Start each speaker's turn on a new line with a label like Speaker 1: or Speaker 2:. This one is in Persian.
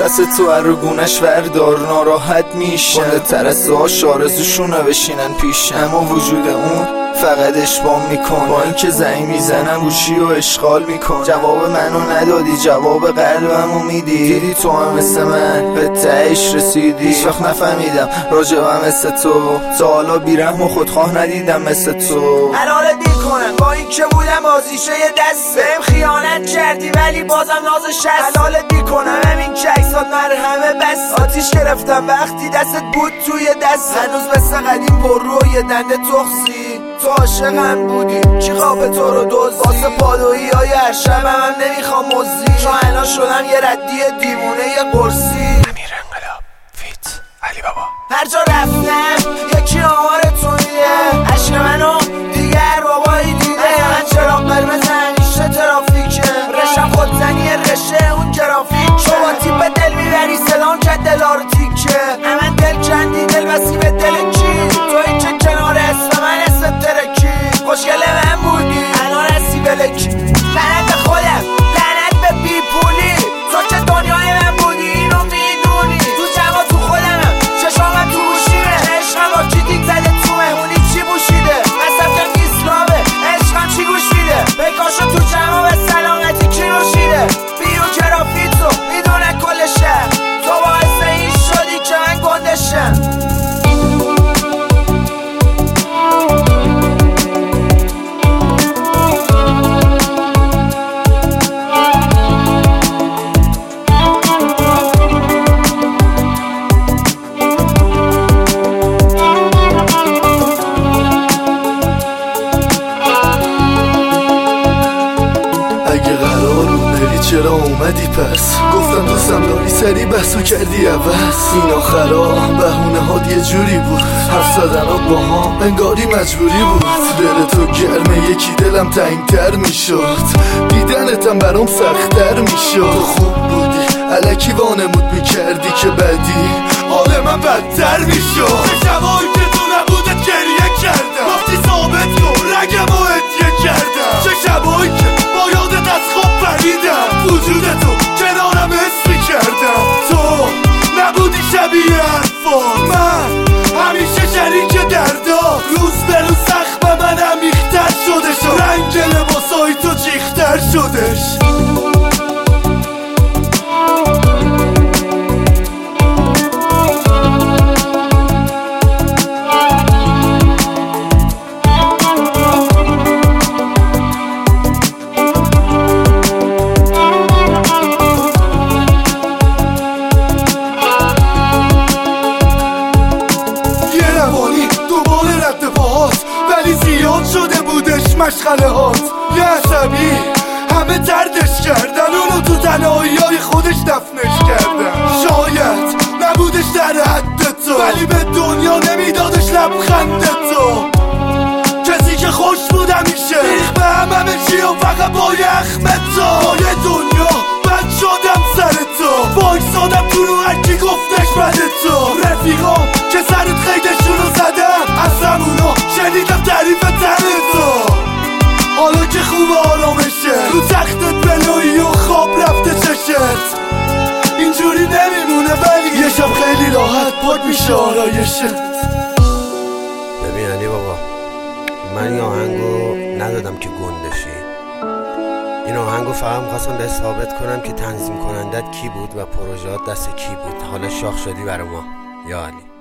Speaker 1: دست تو رو گونش وردار ناراحت میشه بانده ترسه ها شارزوشونه بشینن پیش. اما وجود اون فقط اشبام میکن. با اینکه زنگ می‌زنم گوشی و اشغال میکن. جواب منو ندادی جواب قلبمو میدی. دیدی تو هم مثل من به تهش رسیدی. هیچ وقت نفهمیدم راجبم مثل تو. تا حالا بیرحم و خودخواه ندیدم مثل تو.
Speaker 2: حلال دی کنم. با این که بودم بازیشه یه دست. بهم خیانت کردی ولی بازم نازش هست حلال دی آتیش گرفتم وقتی دستت بود توی دست. هنوز مثل قدیم پر روی دنده تخصی تو عاشقم بودی کی خواب تو رو دوز واسه پادویی های هر شب هم نمی‌خوام مزی چون الان شدم یه ردی دیوونه یه قرصی. که دلار تیکه.
Speaker 1: Yeah. چرا اومدی پس؟ گفتم دوستم داری سری بحثو کردی عوض. این آخرا بهونه هات یه جوری بود. حرف زدنات با هم انگاری مجبوری بود. دل تو گرمه یکی دلم تنگتر می‌شد. دیدنتم برام سختتر می‌شد. تو خوب بودی علکی وانمود می‌کردی که بدی حال من بدتر می‌شد. که force. مشغله هات یه عصبی. همه دردش آرامشه رو تختت بلوی و خواب رفته چشت. اینجوری نمیمونه ولی یه شب خیلی راحت پاک میشه آرایشت.
Speaker 3: ببین علی بابا من این آهنگو ندادم که گندشی این آهنگو فقط می‌خواستم به ثابت کنم که تنظیم کنندت کی بود و پروژهات دست کی بود. حالا شاخ شدی برا ما. یا علی.